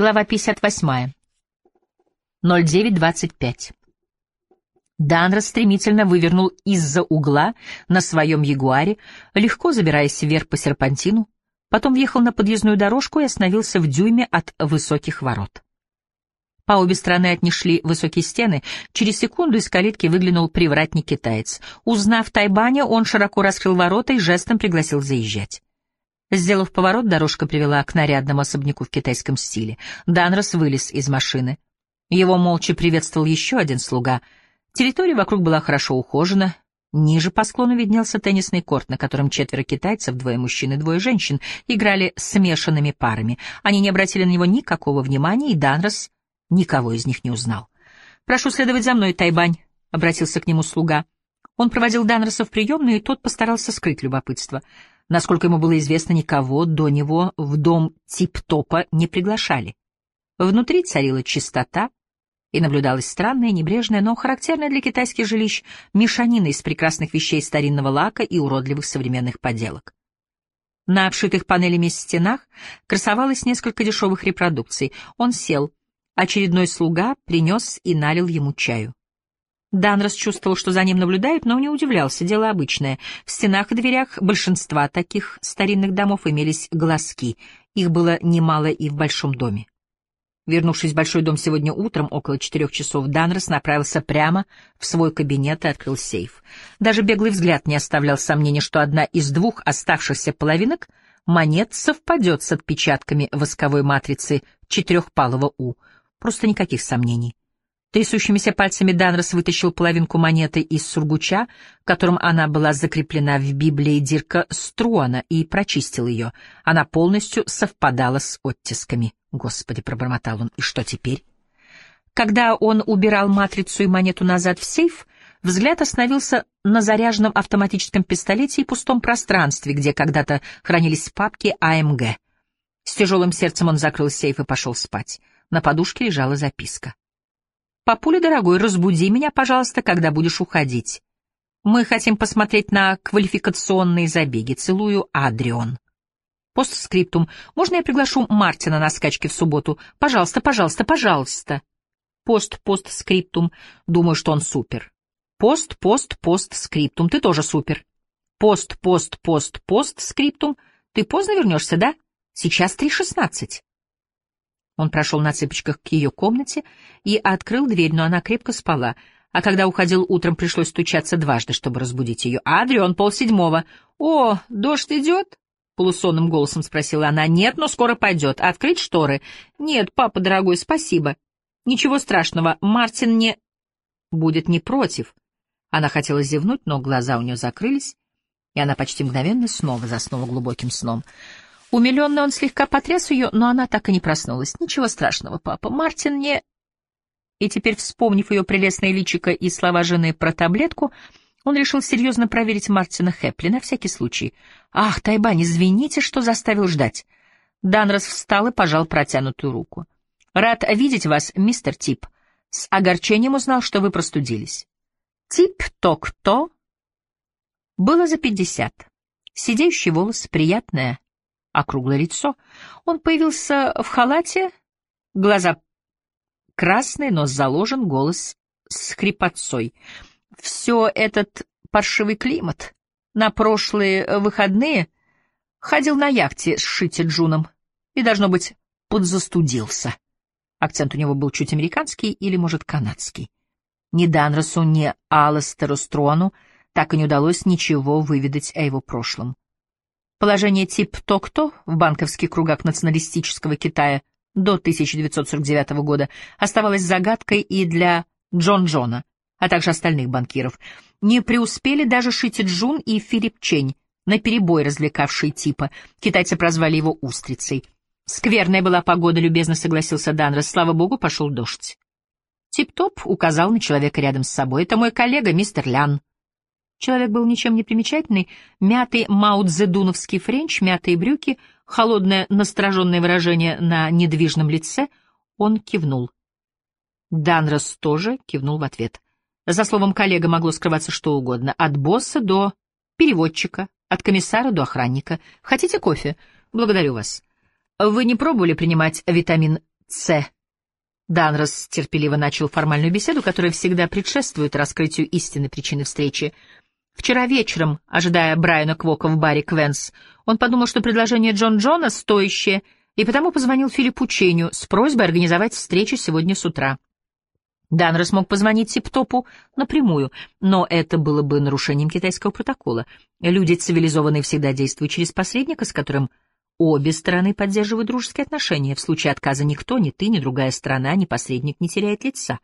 Глава 58. 09.25. Данрос стремительно вывернул из-за угла на своем ягуаре, легко забираясь вверх по серпантину, потом въехал на подъездную дорожку и остановился в дюйме от высоких ворот. По обе стороны от них шли высокие стены. Через секунду из калитки выглянул привратник-китаец. Узнав Тайбаня, он широко раскрыл ворота и жестом пригласил заезжать. Сделав поворот, дорожка привела к нарядному особняку в китайском стиле. Данрос вылез из машины. Его молча приветствовал еще один слуга. Территория вокруг была хорошо ухожена. Ниже по склону виднелся теннисный корт, на котором четверо китайцев, двое мужчин и двое женщин, играли смешанными парами. Они не обратили на него никакого внимания, и Данрос никого из них не узнал. «Прошу следовать за мной, Тайбань», — обратился к нему слуга. Он проводил Данроса в приемную, и тот постарался скрыть любопытство. Насколько ему было известно, никого до него в дом тип-топа не приглашали. Внутри царила чистота, и наблюдалась странная, небрежная, но характерная для китайских жилищ мешанина из прекрасных вещей старинного лака и уродливых современных поделок. На обшитых панелями стенах красовалось несколько дешевых репродукций. Он сел. Очередной слуга принес и налил ему чаю. Данрос чувствовал, что за ним наблюдают, но не удивлялся, дело обычное. В стенах и дверях большинства таких старинных домов имелись глазки, их было немало и в большом доме. Вернувшись в большой дом сегодня утром, около четырех часов, Данрос направился прямо в свой кабинет и открыл сейф. Даже беглый взгляд не оставлял сомнения, что одна из двух оставшихся половинок монет совпадет с отпечатками восковой матрицы четырехпалого «У». Просто никаких сомнений. Трясущимися пальцами Данрос вытащил половинку монеты из сургуча, которым она была закреплена в Библии Дирка Струана, и прочистил ее. Она полностью совпадала с оттисками. Господи, пробормотал он, и что теперь? Когда он убирал матрицу и монету назад в сейф, взгляд остановился на заряженном автоматическом пистолете и пустом пространстве, где когда-то хранились папки АМГ. С тяжелым сердцем он закрыл сейф и пошел спать. На подушке лежала записка. «Папуля, дорогой, разбуди меня, пожалуйста, когда будешь уходить. Мы хотим посмотреть на квалификационные забеги. Целую, Адрион». Постскриптум. Можно я приглашу Мартина на скачки в субботу? Пожалуйста, пожалуйста, пожалуйста. Пост-постскриптум. Думаю, что он супер. Пост-пост-постскриптум. Ты тоже супер. Пост-пост-пост-постскриптум. Ты поздно вернешься, да? Сейчас три шестнадцать. Он прошел на цыпочках к ее комнате и открыл дверь, но она крепко спала, а когда уходил утром, пришлось стучаться дважды, чтобы разбудить ее. «Адрион, полседьмого». «О, дождь идет?» — полусонным голосом спросила она. «Нет, но скоро пойдет. Открыть шторы?» «Нет, папа дорогой, спасибо». «Ничего страшного, Мартин не...» «Будет не против». Она хотела зевнуть, но глаза у нее закрылись, и она почти мгновенно снова заснула глубоким сном. Умилённый он слегка потряс ее, но она так и не проснулась. «Ничего страшного, папа. Мартин не...» И теперь, вспомнив ее прелестное личико и слова жены про таблетку, он решил серьезно проверить Мартина Хэпли на всякий случай. «Ах, Тайбань, извините, что заставил ждать». Данрос встал и пожал протянутую руку. «Рад видеть вас, мистер Тип. С огорчением узнал, что вы простудились». Тип-ток-то было за пятьдесят. Сидеющий волос, приятная округлое лицо. Он появился в халате, глаза красные, нос заложен, голос с хрипотцой. Все этот паршивый климат. На прошлые выходные ходил на яхте с Шити Джуном и, должно быть, подзастудился. Акцент у него был чуть американский или, может, канадский. Ни Данросу, ни Алластеру Строну так и не удалось ничего выведать о его прошлом. Положение тип Токто в банковских кругах националистического Китая до 1949 года оставалось загадкой и для Джон Джона, а также остальных банкиров. Не преуспели даже Шитэ Чжун и Филипп Чень, наперебой развлекавшие Типа. Китайцы прозвали его «устрицей». Скверная была погода, любезно согласился Данрос. Слава богу, пошел дождь. Тип-топ указал на человека рядом с собой. Это мой коллега, мистер Лян. Человек был ничем не примечательный, мятый маоцзэдуновский френч, мятые брюки, холодное настороженное выражение на недвижном лице. Он кивнул. Данрос тоже кивнул в ответ. За словом коллега могло скрываться что угодно, от босса до переводчика, от комиссара до охранника. Хотите кофе? Благодарю вас. Вы не пробовали принимать витамин С. Данрос терпеливо начал формальную беседу, которая всегда предшествует раскрытию истинной причины встречи. Вчера вечером, ожидая Брайана Квока в баре Квенс, он подумал, что предложение Джон Джона стоящее, и потому позвонил Филиппу Ченю с просьбой организовать встречу сегодня с утра. Данрос мог позвонить Типтопу напрямую, но это было бы нарушением китайского протокола. Люди цивилизованные всегда действуют через посредника, с которым Обе стороны поддерживают дружеские отношения. В случае отказа никто, ни ты, ни другая сторона, ни посредник не теряет лица.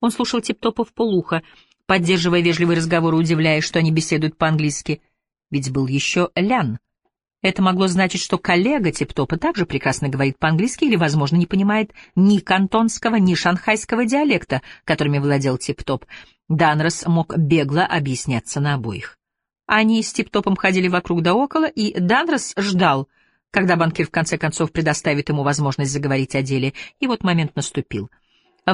Он слушал Типтопа в полухо, поддерживая вежливый разговор и удивляясь, что они беседуют по-английски. Ведь был еще Лян. Это могло значить, что коллега Типтопа также прекрасно говорит по-английски или, возможно, не понимает ни кантонского, ни шанхайского диалекта, которыми владел Типтоп. Данрос мог бегло объясняться на обоих. Они с Типтопом ходили вокруг да около, и Данрос ждал — когда банкир в конце концов предоставит ему возможность заговорить о деле, и вот момент наступил.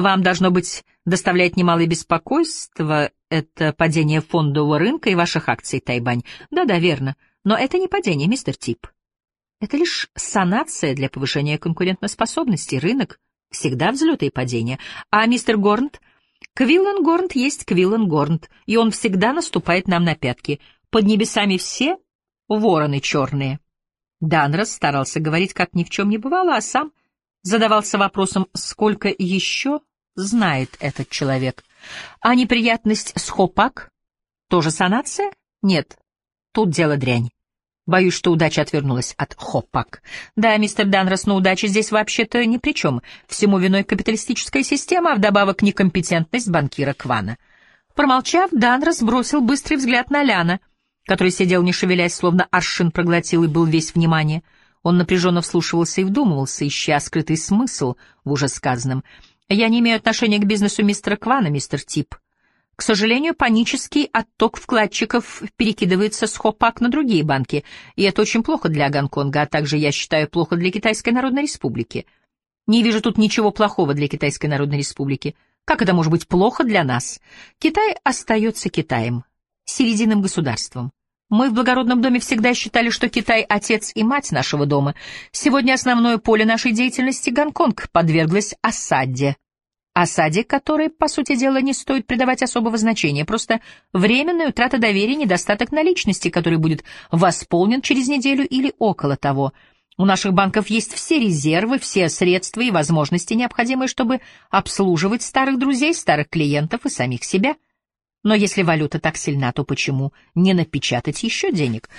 Вам, должно быть, доставляет немалое беспокойство это падение фондового рынка и ваших акций, Тайбань. Да-да, верно. Но это не падение, мистер Тип. Это лишь санация для повышения конкурентоспособности. Рынок всегда взлеты и падения. А мистер Горнт? Квиллан Горнт есть Квиллан Горнт, и он всегда наступает нам на пятки. Под небесами все вороны черные. Данрос старался говорить, как ни в чем не бывало, а сам задавался вопросом, сколько еще знает этот человек. А неприятность с Хопак? Тоже санация? Нет, тут дело дрянь. Боюсь, что удача отвернулась от Хопак. Да, мистер Данрос, но удача здесь вообще-то ни при чем. Всему виной капиталистическая система, а вдобавок некомпетентность банкира Квана. Промолчав, Данрос бросил быстрый взгляд на Ляна — который сидел не шевелясь, словно аршин проглотил и был весь внимание. Он напряженно вслушивался и вдумывался, ища скрытый смысл в уже сказанном. «Я не имею отношения к бизнесу мистера Квана, мистер Тип. К сожалению, панический отток вкладчиков перекидывается с Хопак на другие банки, и это очень плохо для Гонконга, а также, я считаю, плохо для Китайской Народной Республики. Не вижу тут ничего плохого для Китайской Народной Республики. Как это может быть плохо для нас? Китай остается Китаем, серединным государством. Мы в благородном доме всегда считали, что Китай — отец и мать нашего дома. Сегодня основное поле нашей деятельности — Гонконг — подверглось осаде. Осаде, которой, по сути дела, не стоит придавать особого значения, просто временная утрата доверия, недостаток наличности, который будет восполнен через неделю или около того. У наших банков есть все резервы, все средства и возможности, необходимые, чтобы обслуживать старых друзей, старых клиентов и самих себя — но если валюта так сильна, то почему не напечатать еще денег?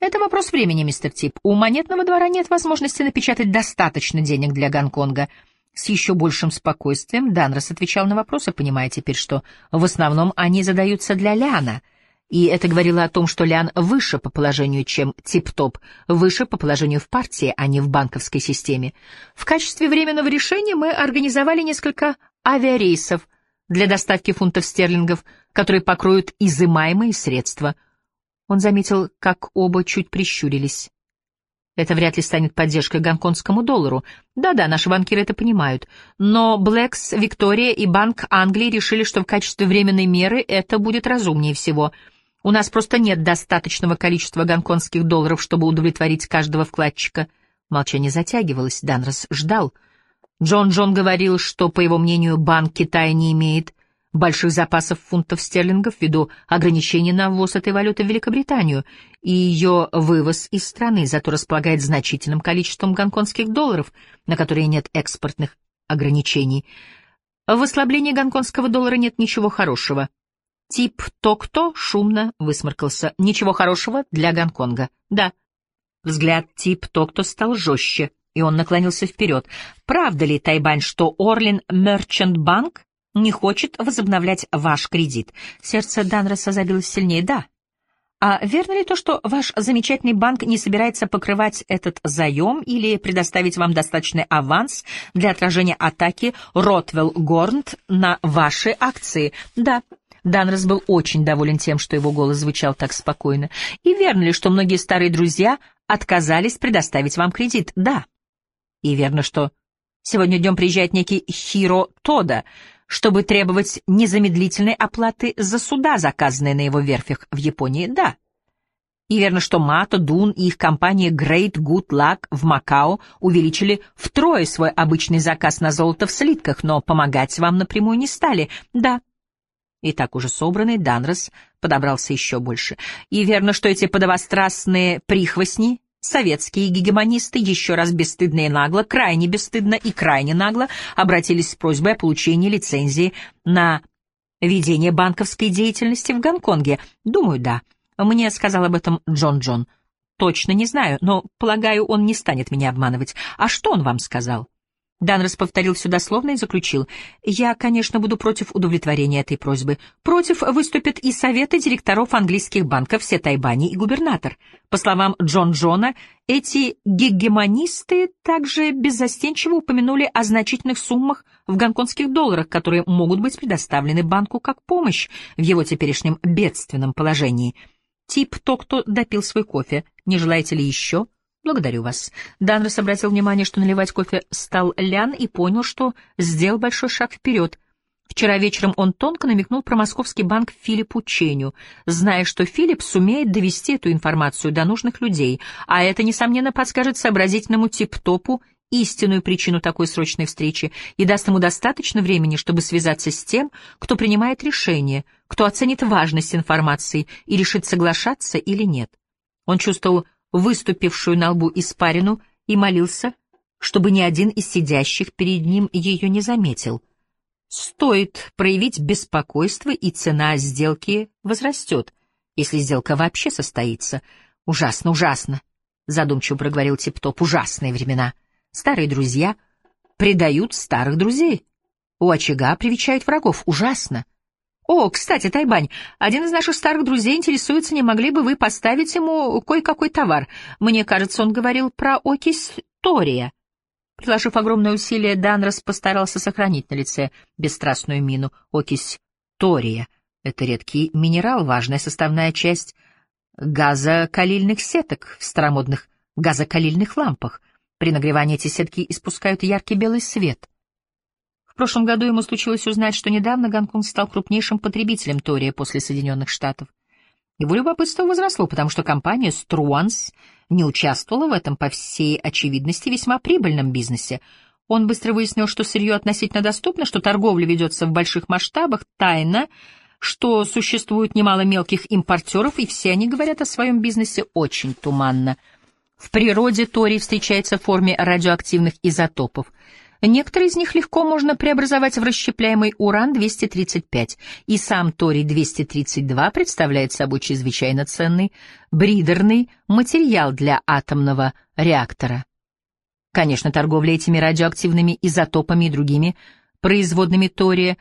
Это вопрос времени, мистер Тип. У монетного двора нет возможности напечатать достаточно денег для Гонконга. С еще большим спокойствием Данрос отвечал на вопросы, понимая теперь, что в основном они задаются для Ляна. И это говорило о том, что Лян выше по положению, чем Тип-Топ, выше по положению в партии, а не в банковской системе. В качестве временного решения мы организовали несколько авиарейсов — для доставки фунтов стерлингов, которые покроют изымаемые средства. Он заметил, как оба чуть прищурились. Это вряд ли станет поддержкой гонконгскому доллару. Да-да, наши банкиры это понимают. Но Блэкс, Виктория и Банк Англии решили, что в качестве временной меры это будет разумнее всего. У нас просто нет достаточного количества гонконгских долларов, чтобы удовлетворить каждого вкладчика. Молчание затягивалось, Данрос ждал — Джон Джон говорил, что, по его мнению, Банк Китая не имеет больших запасов фунтов стерлингов ввиду ограничений на ввоз этой валюты в Великобританию и ее вывоз из страны, зато располагает значительным количеством гонконгских долларов, на которые нет экспортных ограничений. В ослаблении гонконгского доллара нет ничего хорошего. Тип то-кто шумно высморкался. Ничего хорошего для Гонконга. Да. Взгляд тип то-кто стал жестче и он наклонился вперед. «Правда ли, Тайбань, что Орлин Мерчант Банк не хочет возобновлять ваш кредит?» Сердце Данроса забилось сильнее. «Да». «А верно ли то, что ваш замечательный банк не собирается покрывать этот заем или предоставить вам достаточный аванс для отражения атаки Ротвелл Горнт на ваши акции?» «Да». Данрос был очень доволен тем, что его голос звучал так спокойно. «И верно ли, что многие старые друзья отказались предоставить вам кредит?» «Да». И верно, что сегодня днем приезжает некий Хиро Тода, чтобы требовать незамедлительной оплаты за суда, заказанные на его верфях в Японии. Да. И верно, что Мата, Дун и их компания Great Good Luck в Макао увеличили втрое свой обычный заказ на золото в слитках, но помогать вам напрямую не стали. Да. И так уже собранный Данрос подобрался еще больше. И верно, что эти подовострастные прихвостни, советские гегемонисты, еще раз бесстыдно и нагло, крайне бесстыдно и крайне нагло обратились с просьбой о получении лицензии на ведение банковской деятельности в Гонконге. Думаю, да. Мне сказал об этом Джон Джон. Точно не знаю, но, полагаю, он не станет меня обманывать. А что он вам сказал? Данрос повторил все дословно и заключил. «Я, конечно, буду против удовлетворения этой просьбы. Против выступят и советы директоров английских банков, все Тайбани и губернатор. По словам Джон Джона, эти гегемонисты также беззастенчиво упомянули о значительных суммах в гонконгских долларах, которые могут быть предоставлены банку как помощь в его теперешнем бедственном положении. Тип то, кто допил свой кофе. Не желаете ли еще?» «Благодарю вас». Данрос обратил внимание, что наливать кофе стал Лян и понял, что сделал большой шаг вперед. Вчера вечером он тонко намекнул про московский банк Филиппу Ченю, зная, что Филипп сумеет довести эту информацию до нужных людей, а это, несомненно, подскажет сообразительному тип-топу истинную причину такой срочной встречи и даст ему достаточно времени, чтобы связаться с тем, кто принимает решение, кто оценит важность информации и решит соглашаться или нет. Он чувствовал выступившую на лбу испарину, и молился, чтобы ни один из сидящих перед ним ее не заметил. Стоит проявить беспокойство, и цена сделки возрастет, если сделка вообще состоится. Ужасно, ужасно, — задумчиво проговорил Типтоп, — ужасные времена. Старые друзья предают старых друзей. У очага привечают врагов. Ужасно. «О, кстати, Тайбань, один из наших старых друзей интересуется, не могли бы вы поставить ему кое-какой товар. Мне кажется, он говорил про окись Тория». Приложив огромное усилие, Данрос постарался сохранить на лице бесстрастную мину. Окись Тория — это редкий минерал, важная составная часть газокалильных сеток в старомодных газокалильных лампах. При нагревании эти сетки испускают яркий белый свет — прошлом году ему случилось узнать, что недавно Гонконг стал крупнейшим потребителем тория после Соединенных Штатов. Его любопытство возросло, потому что компания Struans не участвовала в этом, по всей очевидности, весьма прибыльном бизнесе. Он быстро выяснил, что сырье относительно доступно, что торговля ведется в больших масштабах, тайно, что существует немало мелких импортеров, и все они говорят о своем бизнесе очень туманно. В природе торий встречается в форме радиоактивных изотопов — Некоторые из них легко можно преобразовать в расщепляемый уран-235, и сам торий-232 представляет собой чрезвычайно ценный бридерный материал для атомного реактора. Конечно, торговля этими радиоактивными изотопами и другими производными тория,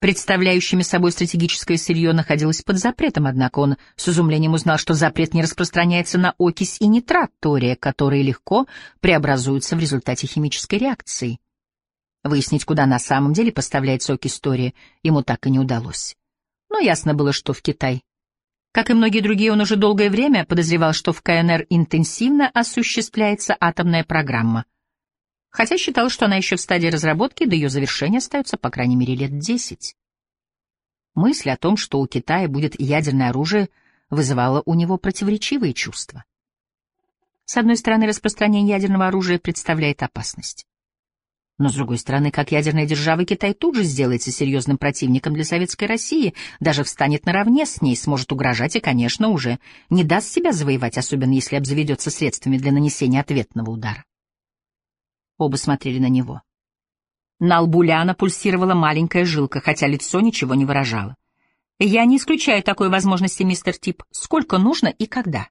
представляющими собой стратегическое сырье, находилась под запретом, однако он с изумлением узнал, что запрет не распространяется на окись и нитрат тория, которые легко преобразуются в результате химической реакции. Выяснить, куда на самом деле поставляется окись тория, ему так и не удалось. Но ясно было, что в Китай. Как и многие другие, он уже долгое время подозревал, что в КНР интенсивно осуществляется атомная программа. Хотя считал, что она еще в стадии разработки, до ее завершения остается по крайней мере лет десять. Мысль о том, что у Китая будет ядерное оружие, вызывала у него противоречивые чувства. С одной стороны, распространение ядерного оружия представляет опасность. Но, с другой стороны, как ядерная держава, Китай тут же сделается серьезным противником для Советской России, даже встанет наравне с ней, сможет угрожать и, конечно, уже не даст себя завоевать, особенно если обзаведется средствами для нанесения ответного удара. Оба смотрели на него. На лбу Ляна пульсировала маленькая жилка, хотя лицо ничего не выражало. «Я не исключаю такой возможности, мистер Тип. Сколько нужно и когда?»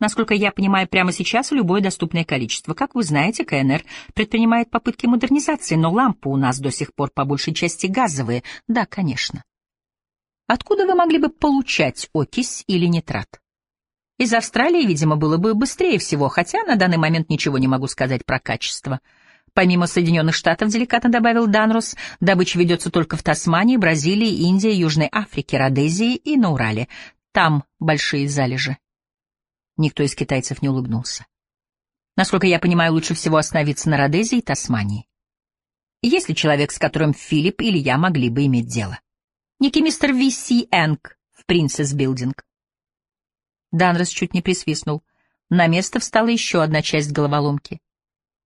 Насколько я понимаю, прямо сейчас любое доступное количество. Как вы знаете, КНР предпринимает попытки модернизации, но лампы у нас до сих пор по большей части газовые. Да, конечно. Откуда вы могли бы получать окись или нитрат? Из Австралии, видимо, было бы быстрее всего, хотя на данный момент ничего не могу сказать про качество. Помимо Соединенных Штатов, деликатно добавил Данрус, добыча ведется только в Тасмании, Бразилии, Индии, Южной Африке, Родезии и на Урале. Там большие залежи. Никто из китайцев не улыбнулся. Насколько я понимаю, лучше всего остановиться на Родезии и Тасмании. Есть ли человек, с которым Филипп или я могли бы иметь дело? Некий мистер Ви Си Энг в Принцесс Билдинг. Данрос чуть не присвистнул. На место встала еще одна часть головоломки.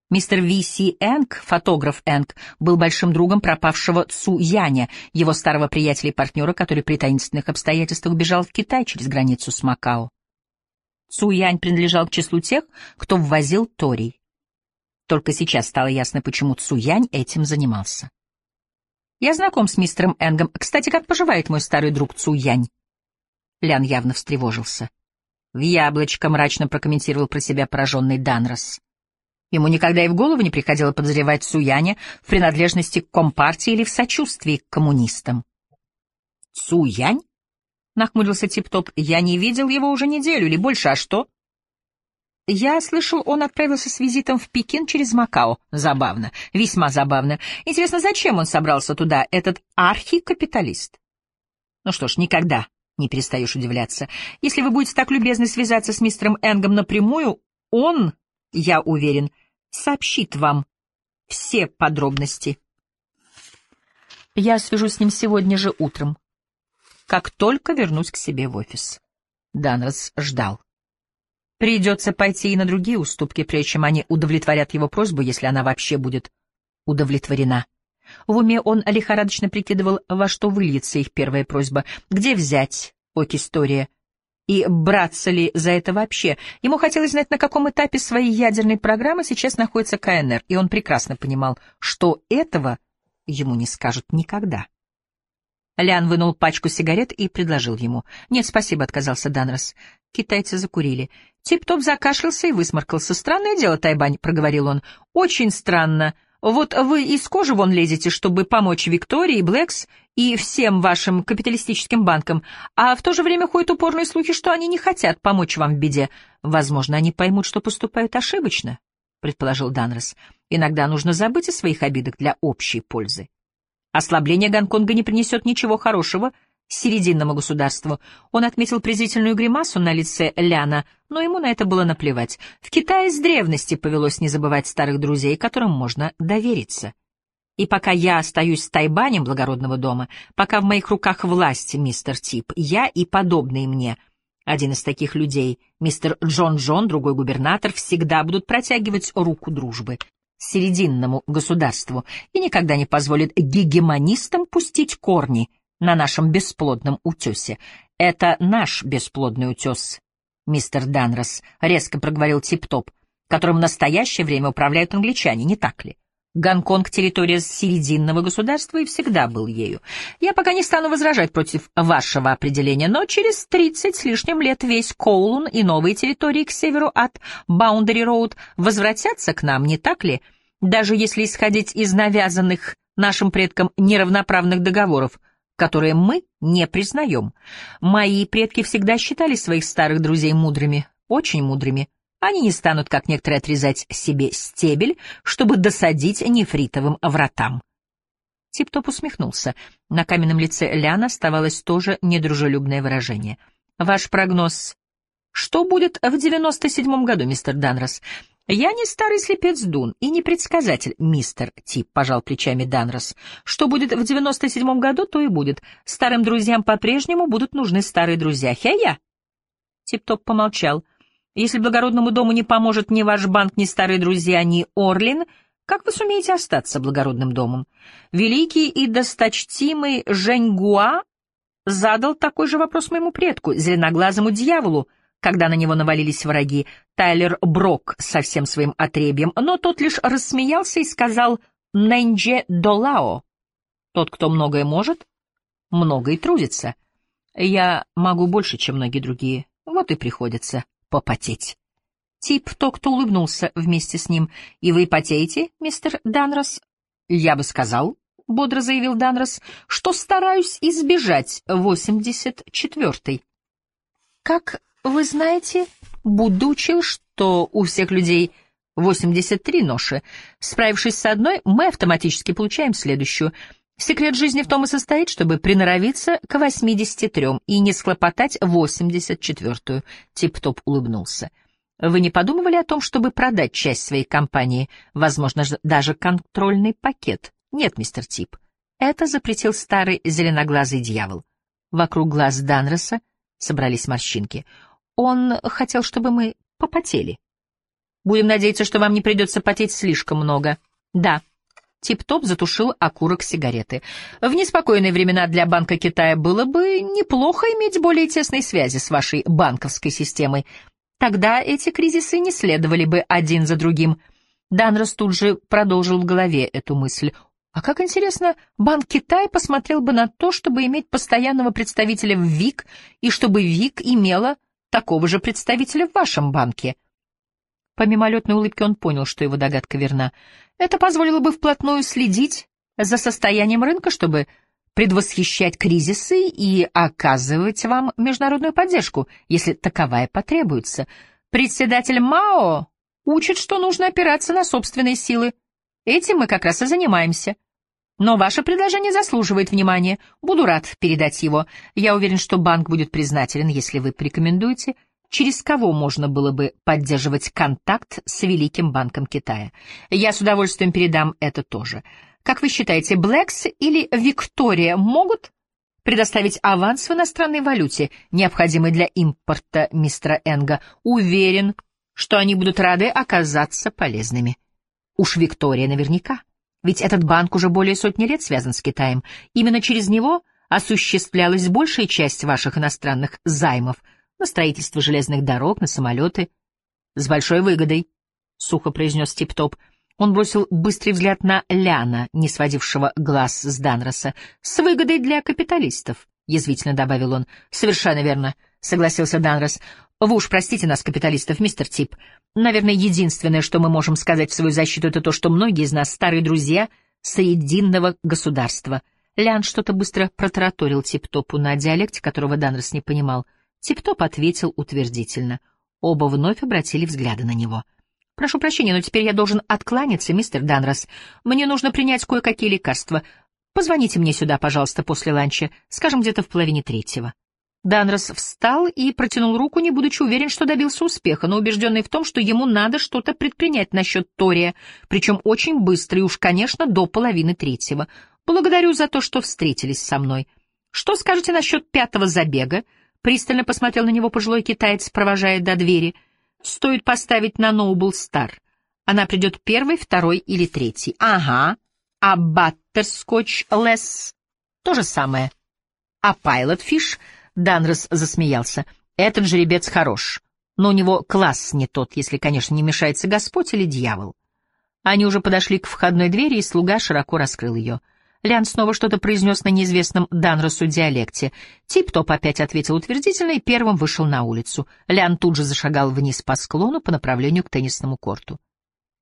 Мистер Ви Си Энг, фотограф Энг, был большим другом пропавшего Цу Яня, его старого приятеля и партнера, который при таинственных обстоятельствах бежал в Китай через границу с Макао. Цу Янь принадлежал к числу тех, кто ввозил торий. Только сейчас стало ясно, почему Цу Янь этим занимался. «Я знаком с мистером Энгом. Кстати, как поживает мой старый друг Цу Янь?» Лян явно встревожился. «В яблочко», — мрачно прокомментировал про себя пораженный Данрос. Ему никогда и в голову не приходило подозревать Цуяня в принадлежности к Компартии или в сочувствии к коммунистам. «Цуянь?» — нахмурился Тип-Топ. «Я не видел его уже неделю или больше, а что?» «Я слышал, он отправился с визитом в Пекин через Макао. Забавно, весьма забавно. Интересно, зачем он собрался туда, этот архикапиталист?» «Ну что ж, никогда не перестаешь удивляться. Если вы будете так любезны связаться с мистером Энгом напрямую, он я уверен, сообщит вам все подробности. Я свяжусь с ним сегодня же утром, как только вернусь к себе в офис. Данрос ждал. Придется пойти и на другие уступки, прежде чем они удовлетворят его просьбу, если она вообще будет удовлетворена. В уме он лихорадочно прикидывал, во что выльется их первая просьба. Где взять, окистория, и браться ли за это вообще. Ему хотелось знать, на каком этапе своей ядерной программы сейчас находится КНР, и он прекрасно понимал, что этого ему не скажут никогда. Лян вынул пачку сигарет и предложил ему. «Нет, спасибо», — отказался Данрос. Китайцы закурили. Тип-топ закашлялся и высморкался. «Странное дело, Тайбань», — проговорил он. «Очень странно. Вот вы из кожи вон лезете, чтобы помочь Виктории, Блэкс и всем вашим капиталистическим банкам, а в то же время ходят упорные слухи, что они не хотят помочь вам в беде. Возможно, они поймут, что поступают ошибочно, — предположил Данрос. Иногда нужно забыть о своих обидах для общей пользы. Ослабление Гонконга не принесет ничего хорошего — серединному государству. Он отметил презрительную гримасу на лице Ляна, но ему на это было наплевать. В Китае с древности повелось не забывать старых друзей, которым можно довериться. И пока я остаюсь с Тайбанем благородного дома, пока в моих руках власть, мистер Тип, я и подобные мне, один из таких людей, мистер Джон Джон, другой губернатор, всегда будут протягивать руку дружбы серединному государству и никогда не позволят гегемонистам пустить корни на нашем бесплодном утесе. Это наш бесплодный утес, мистер Данрос, — резко проговорил Тип-Топ, которым в настоящее время управляют англичане, не так ли? Гонконг — территория серединного государства и всегда был ею. Я пока не стану возражать против вашего определения, но через тридцать с лишним лет весь Коулун и новые территории к северу от Баундери-Роуд возвратятся к нам, не так ли? Даже если исходить из навязанных нашим предкам неравноправных договоров, которые мы не признаем. Мои предки всегда считали своих старых друзей мудрыми, очень мудрыми. Они не станут, как некоторые, отрезать себе стебель, чтобы досадить нефритовым вратам. Тип-топ усмехнулся. На каменном лице Ляна оставалось то же недружелюбное выражение. «Ваш прогноз что будет в девяносто седьмом году, мистер Данрос? «Я не старый слепец Дун и не предсказатель, мистер Тип», — пожал плечами Данрос. «Что будет в девяносто седьмом году, то и будет. Старым друзьям по-прежнему будут нужны старые друзья. Хе-я!» Тип-топ помолчал. «Если благородному дому не поможет ни ваш банк, ни старые друзья, ни Орлин, как вы сумеете остаться благородным домом? Великий и досточтимый Женьгуа задал такой же вопрос моему предку, зеленоглазому дьяволу, когда на него навалились враги, Тайлер Брок со всем своим отребьем, но тот лишь рассмеялся и сказал «Нэнджи Долао». Тот, кто многое может, много и трудится. Я могу больше, чем многие другие, вот и приходится попотеть. Тип кто-кто улыбнулся вместе с ним. «И вы потеете, мистер Данрос?» «Я бы сказал», — бодро заявил Данрос, — «что стараюсь избежать восемьдесят четвертой». «Как вы знаете, Будда учил, что у всех людей 83 ноши. Справившись с одной, мы автоматически получаем следующую. Секрет жизни в том и состоит, чтобы приноровиться к 83 и не схлопотать 84-ю. Тип-топ улыбнулся. Вы не подумывали о том, чтобы продать часть своей компании, возможно, даже контрольный пакет? Нет, мистер Тип. Это запретил старый зеленоглазый дьявол. Вокруг глаз Данроса собрались морщинки. Он хотел, чтобы мы попотели. Будем надеяться, что вам не придется потеть слишком много. Да. Тип-топ затушил окурок сигареты. В неспокойные времена для Банка Китая было бы неплохо иметь более тесные связи с вашей банковской системой. Тогда эти кризисы не следовали бы один за другим. Данрос тут же продолжил в голове эту мысль. А как интересно, Банк Китая посмотрел бы на то, чтобы иметь постоянного представителя в ВИК, и чтобы ВИК имела такого же представителя в вашем банке. По мимолетной улыбке он понял, что его догадка верна. Это позволило бы вплотную следить за состоянием рынка, чтобы предвосхищать кризисы и оказывать вам международную поддержку, если таковая потребуется. Председатель Мао учит, что нужно опираться на собственные силы. Этим мы как раз и занимаемся. Но ваше предложение заслуживает внимания. Буду рад передать его. Я уверен, что банк будет признателен, если вы порекомендуете — через кого можно было бы поддерживать контакт с Великим банком Китая. Я с удовольствием передам это тоже. Как вы считаете, Блэкс или Виктория могут предоставить аванс в иностранной валюте, необходимый для импорта мистера Энга? Уверен, что они будут рады оказаться полезными. Уж Виктория наверняка. Ведь этот банк уже более сотни лет связан с Китаем. Именно через него осуществлялась большая часть ваших иностранных займов — на строительство железных дорог, на самолеты. С большой выгодой, — сухо произнес Тип-Топ. Он бросил быстрый взгляд на Ляна, не сводившего глаз с Данроса. «С выгодой для капиталистов», — язвительно добавил он. «Совершенно верно», — согласился Данрос. «Вы уж простите нас, капиталистов, мистер Тип. Наверное, единственное, что мы можем сказать в свою защиту, это то, что многие из нас старые друзья Срединного государства». Лян что-то быстро протараторил Тип-Топу на диалекте, которого Данрос не понимал — Тип-топ ответил утвердительно. Оба вновь обратили взгляды на него. «Прошу прощения, но теперь я должен откланяться, мистер Данрос. Мне нужно принять кое-какие лекарства. Позвоните мне сюда, пожалуйста, после ланча, скажем, где-то в половине третьего». Данрос встал и протянул руку, не будучи уверен, что добился успеха, но убежденный в том, что ему надо что-то предпринять насчет Тория, причем очень быстро и уж, конечно, до половины третьего. «Благодарю за то, что встретились со мной. Что скажете насчет пятого забега?» Пристально посмотрел на него пожилой китаец, провожая до двери. «Стоит поставить на Ноубл Стар. Она придет первой, второй или третий. Ага. А Баттерскотч Лесс? То же самое. А Пайлотфиш?» Данрос засмеялся. «Этот жеребец хорош, но у него класс не тот, если, конечно, не мешается Господь или дьявол». Они уже подошли к входной двери, и слуга широко раскрыл ее — Лян снова что-то произнес на неизвестном Данросу диалекте. Тип-топ опять ответил утвердительно и первым вышел на улицу. Лян тут же зашагал вниз по склону по направлению к теннисному корту.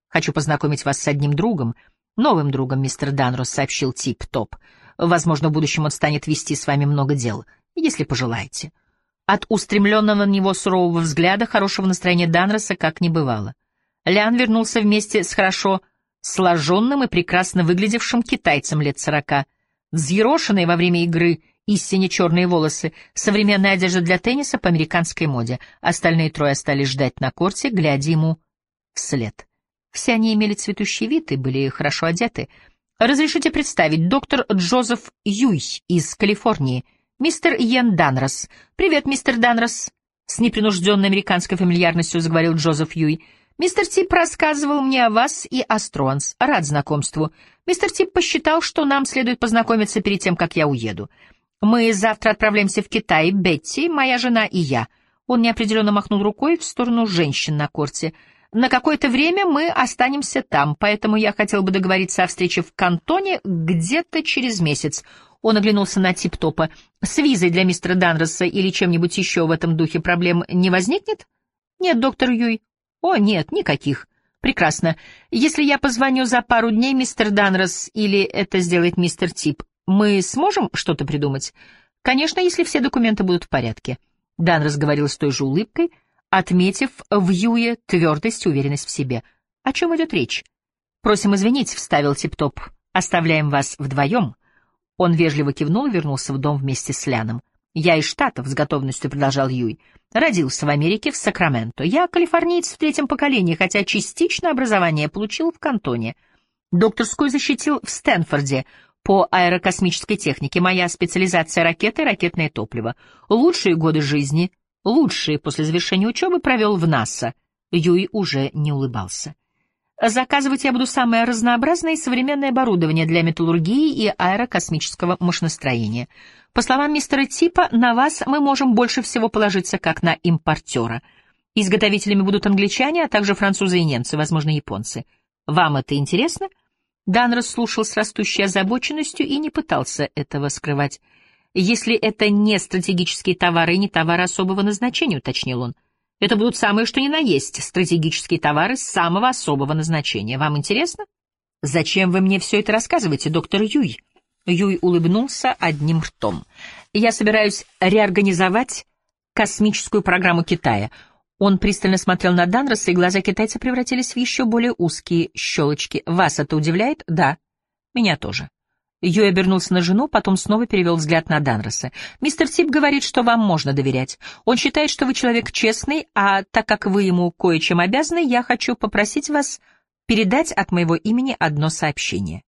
«Хочу познакомить вас с одним другом, новым другом, мистер Данрос», — сообщил Тип-топ. «Возможно, в будущем он станет вести с вами много дел, если пожелаете». От устремленного на него сурового взгляда хорошего настроения Данроса как не бывало. Лян вернулся вместе с хорошо сложенным и прекрасно выглядевшим китайцем лет сорока, взъерошенные во время игры и сине-черные волосы, современная одежда для тенниса по американской моде. Остальные трое остались ждать на корте, глядя ему вслед. Все они имели цветущий вид и были хорошо одеты. «Разрешите представить, доктор Джозеф Юй из Калифорнии, мистер Йен Данрос. Привет, мистер Данрос!» С непринужденной американской фамильярностью заговорил Джозеф Юй. Мистер Тип рассказывал мне о вас и о Стронс. Рад знакомству. Мистер Тип посчитал, что нам следует познакомиться перед тем, как я уеду. Мы завтра отправляемся в Китай, Бетти, моя жена и я. Он неопределенно махнул рукой в сторону женщин на корте. На какое-то время мы останемся там, поэтому я хотел бы договориться о встрече в Кантоне где-то через месяц. Он оглянулся на тип-топа. С визой для мистера Данроса или чем-нибудь еще в этом духе проблем не возникнет? Нет, доктор Юй, «О, нет, никаких. Прекрасно. Если я позвоню за пару дней, мистер Данрос, или это сделает мистер Тип, мы сможем что-то придумать? Конечно, если все документы будут в порядке». Данрос говорил с той же улыбкой, отметив в Юе твердость и уверенность в себе. «О чем идет речь?» «Просим извинить», — вставил Тип-Топ. «Оставляем вас вдвоем». Он вежливо кивнул и вернулся в дом вместе с Ляном. «Я из Штатов», — с готовностью продолжал Юй. «Родился в Америке, в Сакраменто. Я калифорниец в третьем поколении, хотя частичное образование получил в Кантоне. Докторскую защитил в Стэнфорде по аэрокосмической технике. Моя специализация — ракеты и ракетное топливо. Лучшие годы жизни лучшие после завершения учебы провел в НАСА. Юй уже не улыбался. Заказывать я буду самое разнообразное и современное оборудование для металлургии и аэрокосмического машиностроения. По словам мистера Типа, на вас мы можем больше всего положиться как на импортера. Изготовителями будут англичане, а также французы и немцы, возможно, японцы. Вам это интересно? Дан расслушал с растущей озабоченностью и не пытался этого скрывать. Если это не стратегические товары и не товары особого назначения, уточнил он. Это будут самые что ни на есть стратегические товары самого особого назначения. Вам интересно? Зачем вы мне все это рассказываете, доктор Юй? Юй улыбнулся одним ртом. Я собираюсь реорганизовать космическую программу Китая. Он пристально смотрел на Данроса, и глаза китайца превратились в еще более узкие щелочки. Вас это удивляет? Да. Меня тоже. Юй обернулся на жену, потом снова перевел взгляд на Данроса. «Мистер Тип говорит, что вам можно доверять. Он считает, что вы человек честный, а так как вы ему кое-чем обязаны, я хочу попросить вас передать от моего имени одно сообщение».